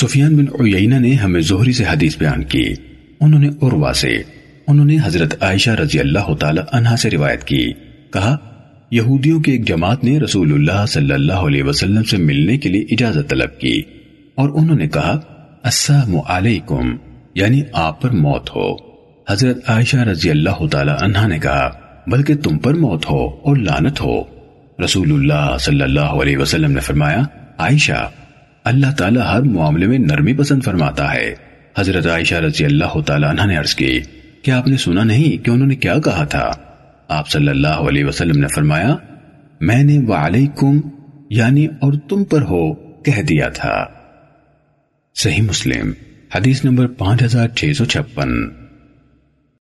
سفیان بن عیینہ نے ہمیں زہری سے حدیث بیان کی۔ انہوں نے عروہ سے، انہوں نے حضرت عائشہ رضی اللہ تعالی عنہ سے روایت کی۔ کہا، یہودیوں کی ایک جماعت نے رسول اللہ صلی اللہ علیہ وسلم سے ملنے کے لیے اجازت طلب کی۔ اور انہوں نے کہا، السلام علیکم یعنی آپ پر موت ہو۔ حضرت عائشہ رضی اللہ تعالی عنہ نے کہا، بلکہ تم پر موت ہو اور لانت اللہ صلی تعالیٰ ہر معاملے میں نرمی پسند فرماتا ہے۔ حضرت عائشہ رضی اللہ تعالیٰ عنہ نے عرض کی، کیا آپ نے سنا نہیں کہ انہوں نے کیا کہا تھا؟ آپ صلی اللہ علیہ وسلم نے فرمایا، میں نے وعلیکم یعنی اور